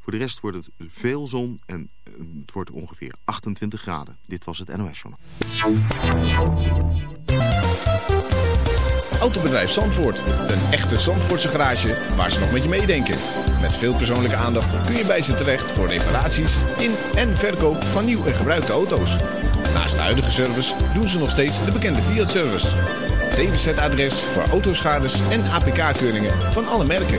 Voor de rest wordt het veel zon en eh, het wordt ongeveer 28 graden. Dit was het NOS Journal. Autobedrijf Zandvoort. Een echte Zandvoortse garage waar ze nog met je meedenken. Met veel persoonlijke aandacht kun je bij ze terecht voor reparaties in en verkoop van nieuw en gebruikte auto's. Naast de huidige service doen ze nog steeds de bekende Fiat-service. DWZ-adres voor autoschades en APK-keuringen van alle merken.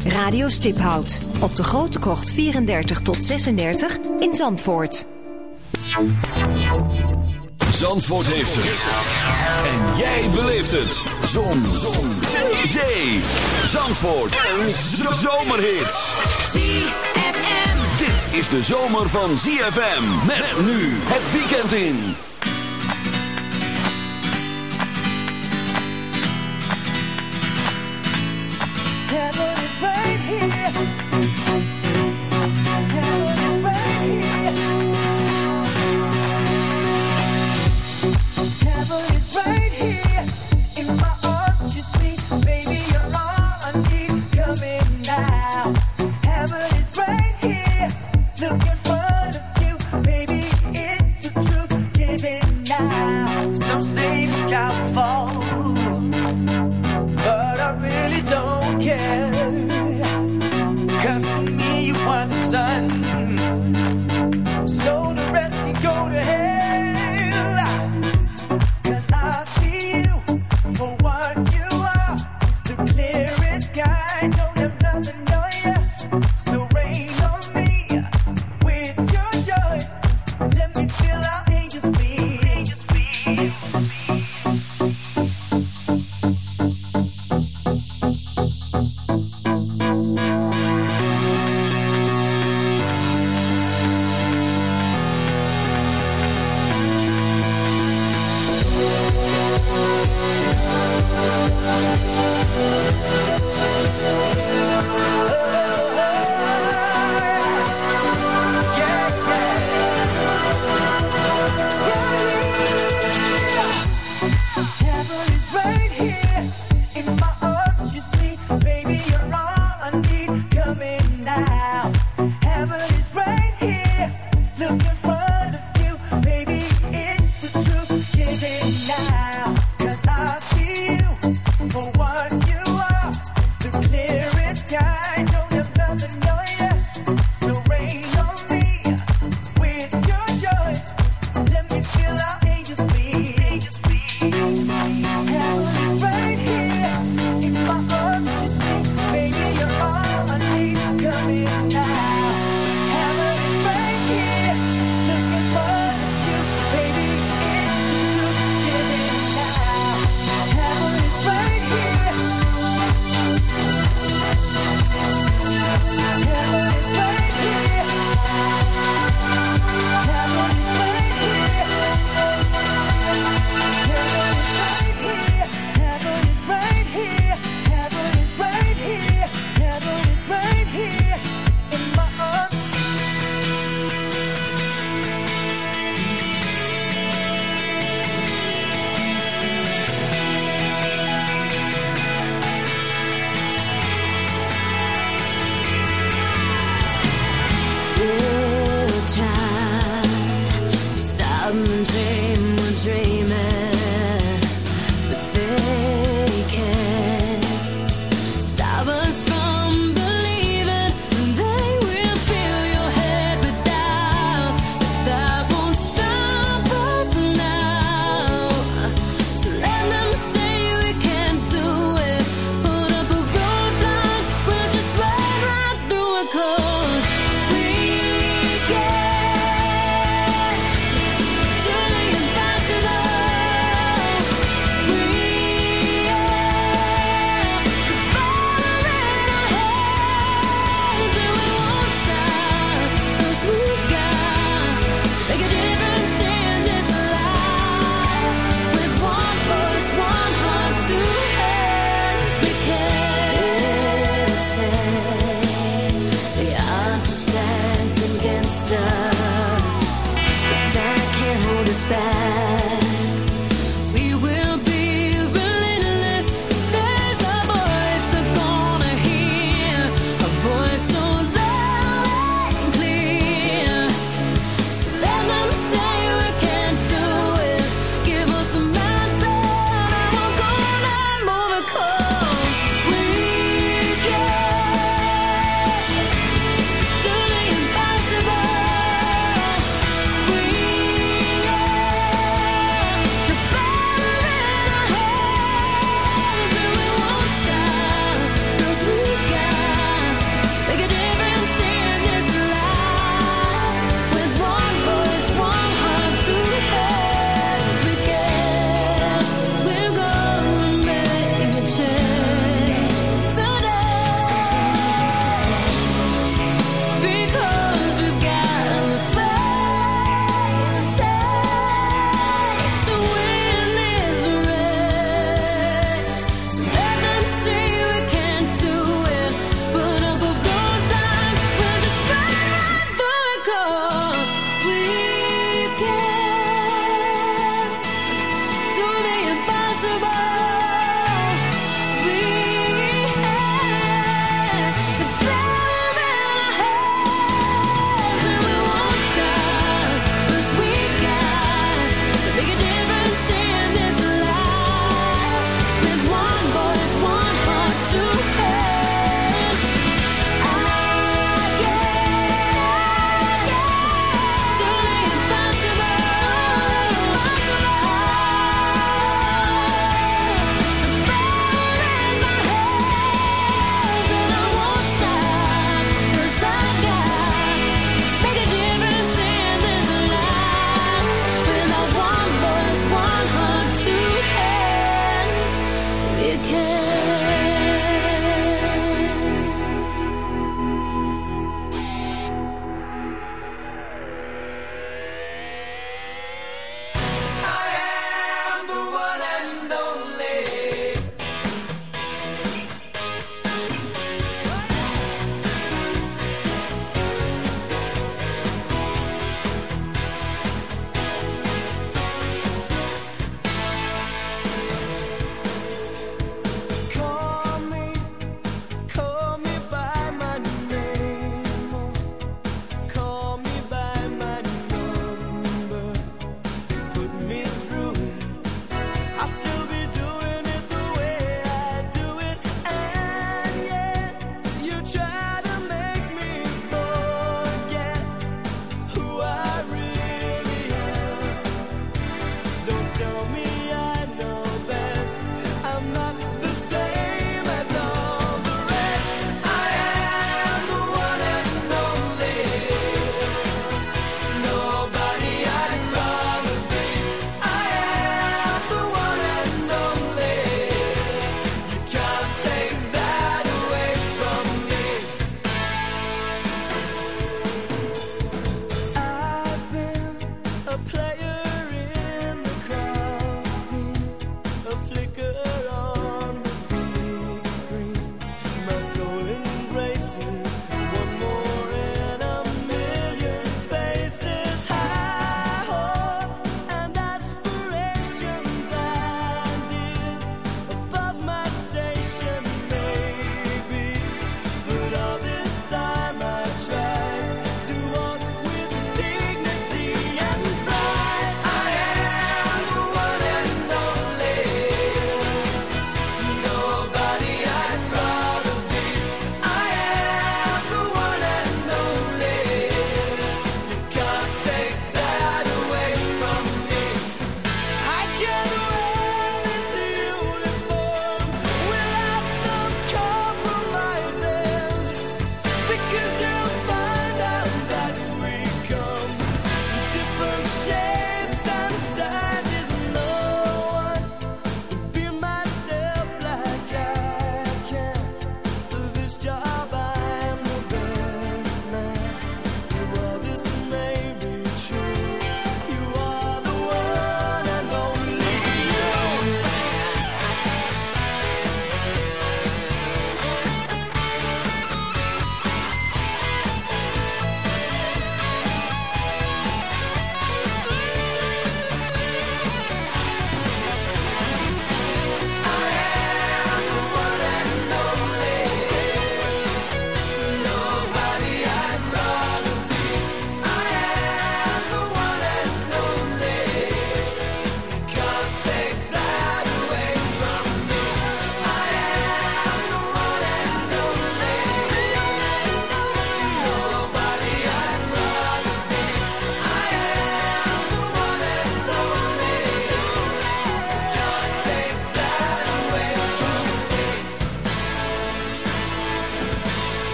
Radio Stiphout op de Grote Krocht 34 tot 36 in Zandvoort. Zandvoort heeft het. En jij beleeft het. Zon. Zon. Zee. Zee. Zandvoort. Een zomerhit. ZFM. Dit is de zomer van ZFM. Met nu het weekend in.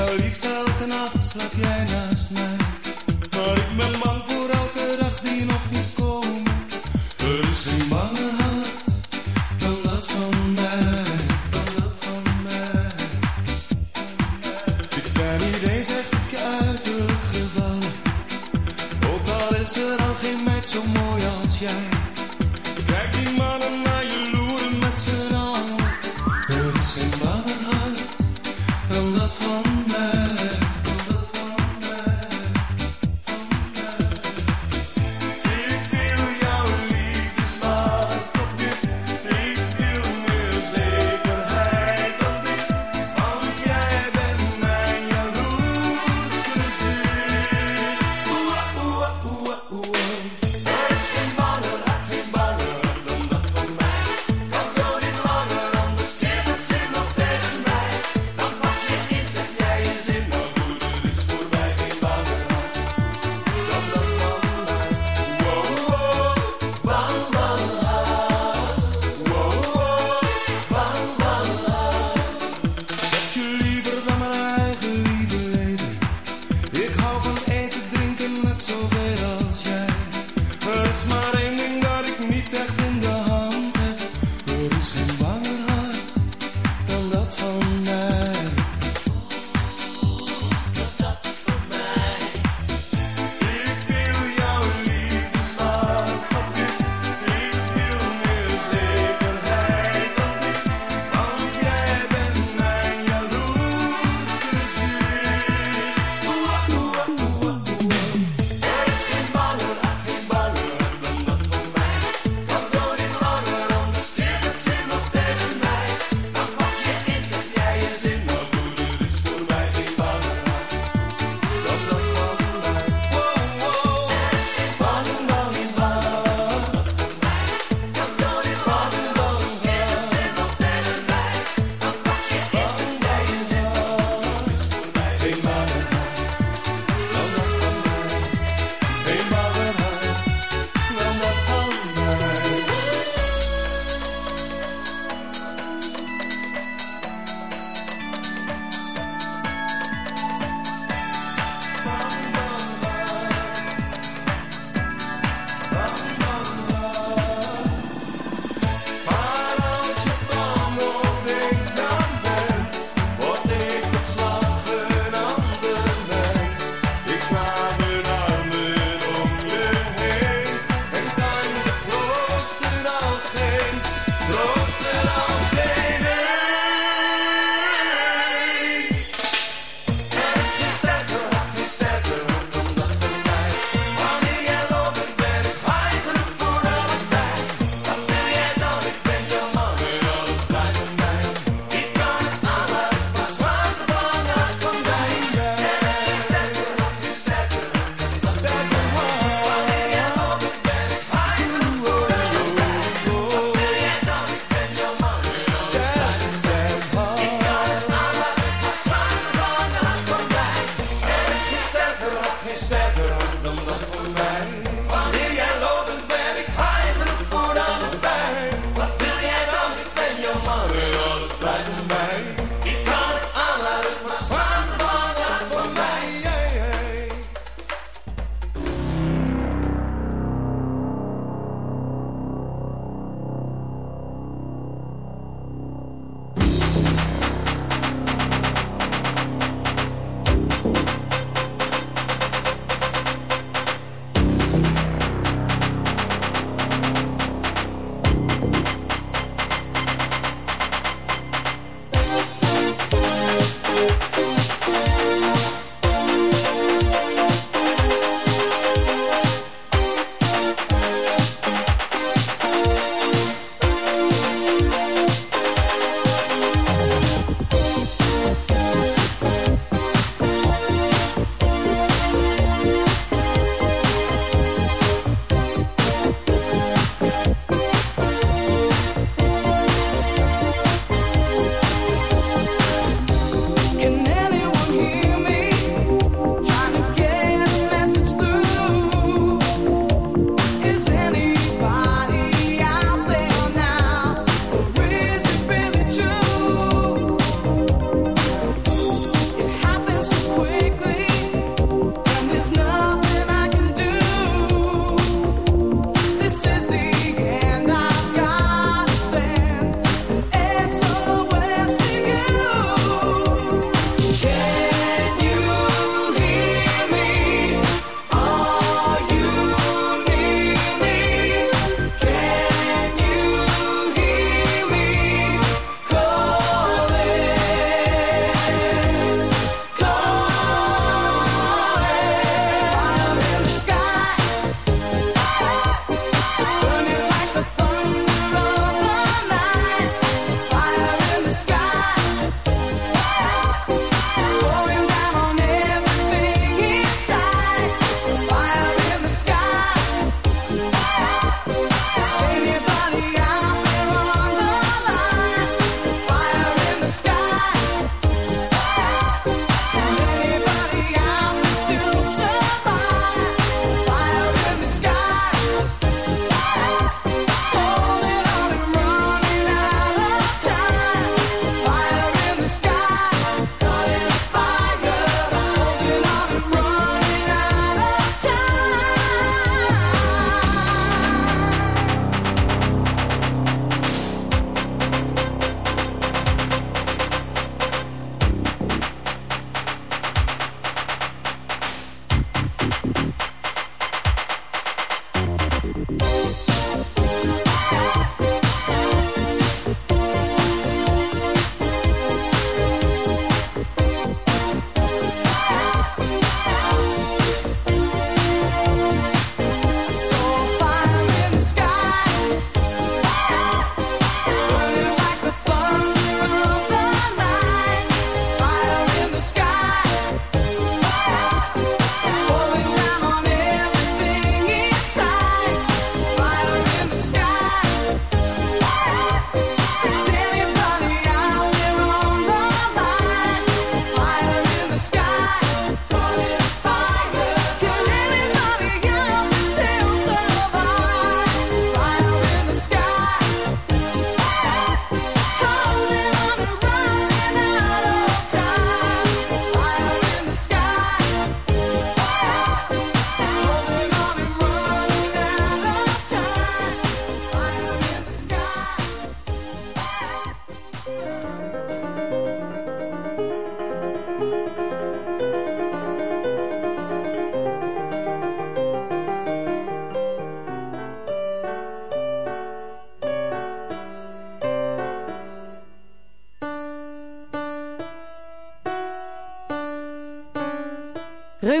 Ik heb jou lief, elke nacht slaap jij naast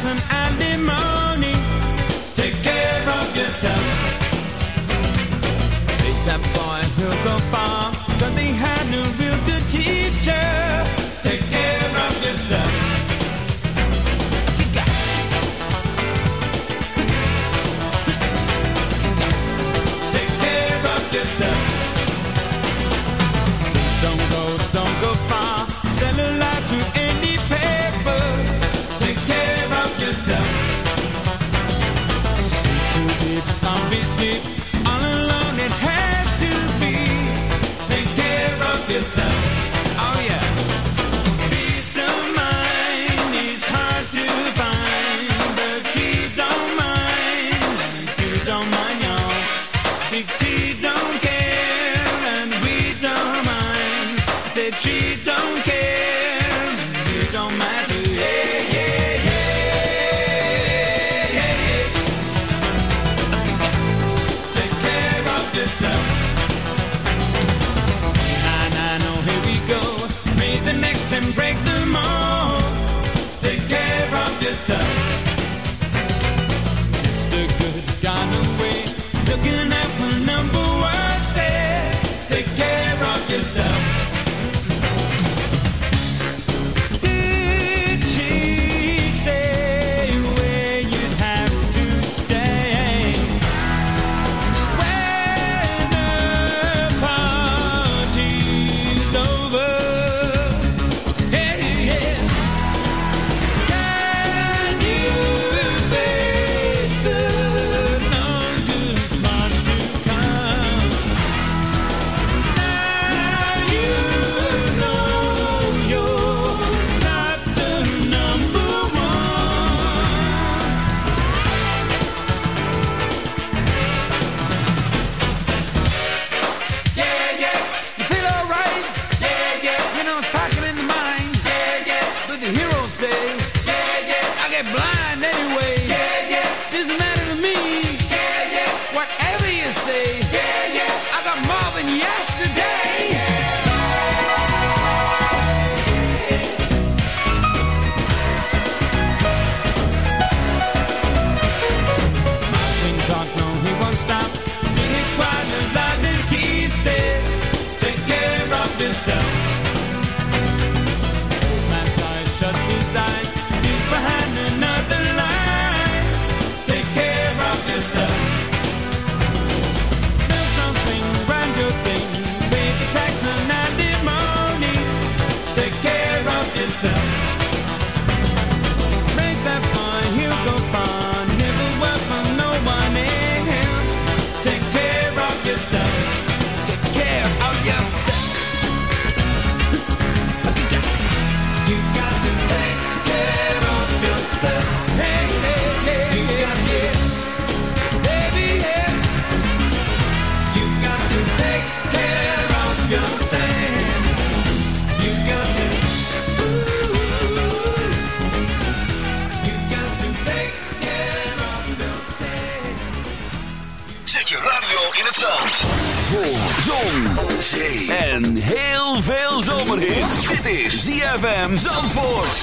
some. Take care of yourself. It's that boy who'll go far. zee en heel veel zomerhit. Dit is ZFM Zandvoort.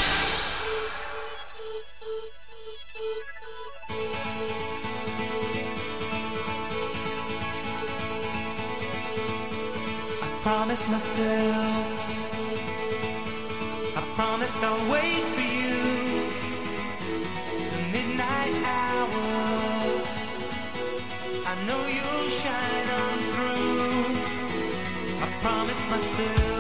I promised myself I promised I'll wait promised myself.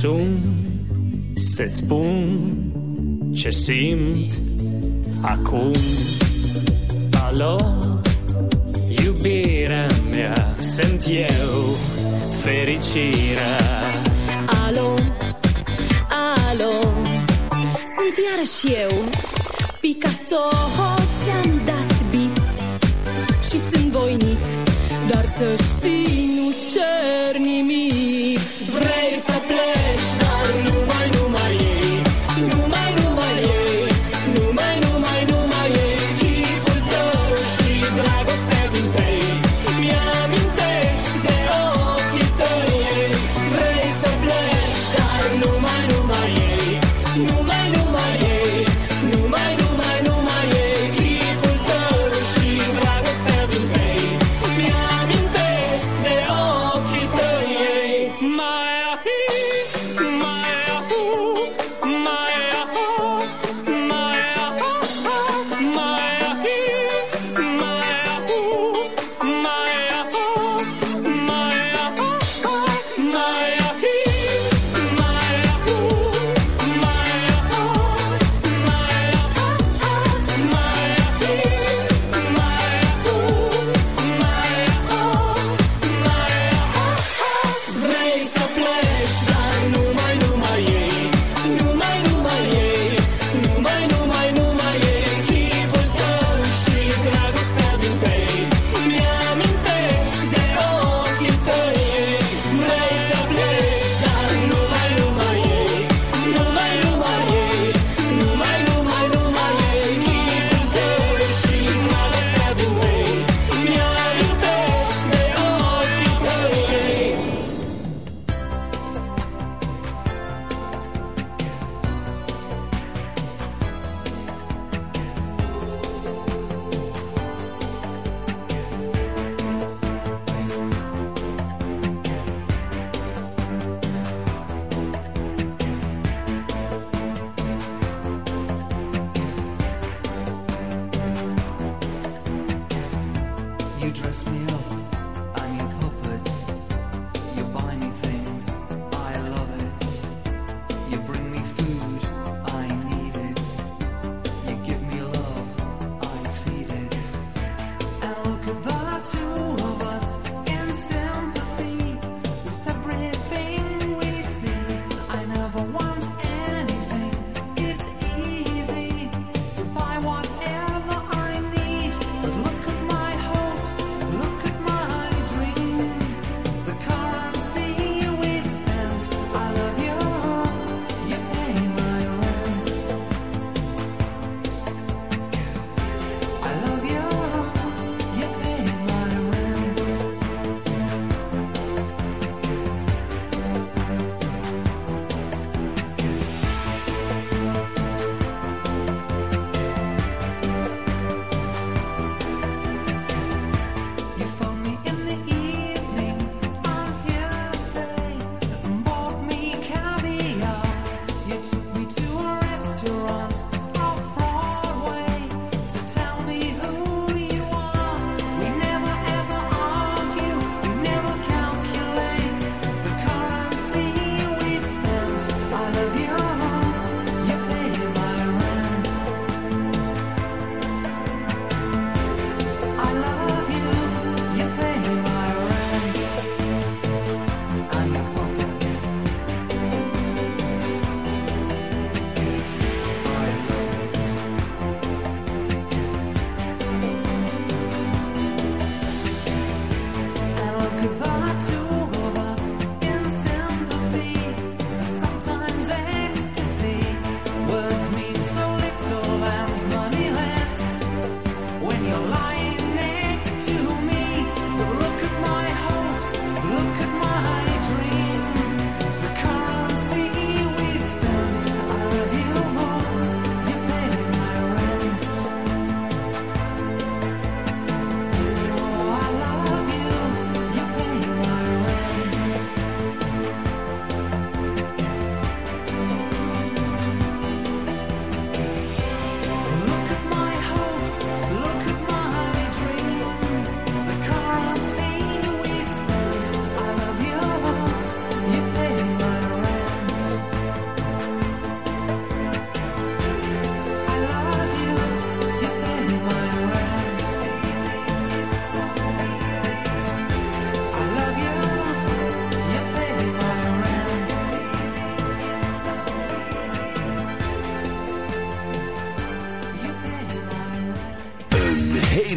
sun Să-ți spun ce simt acum. Alo, iubirea mea, sunt eu, fericirea. Alo, alo, sunt iarăși eu, Picasso Ți-am dat bip și sunt voinic Dar să știi, nu cer nimic. Vrei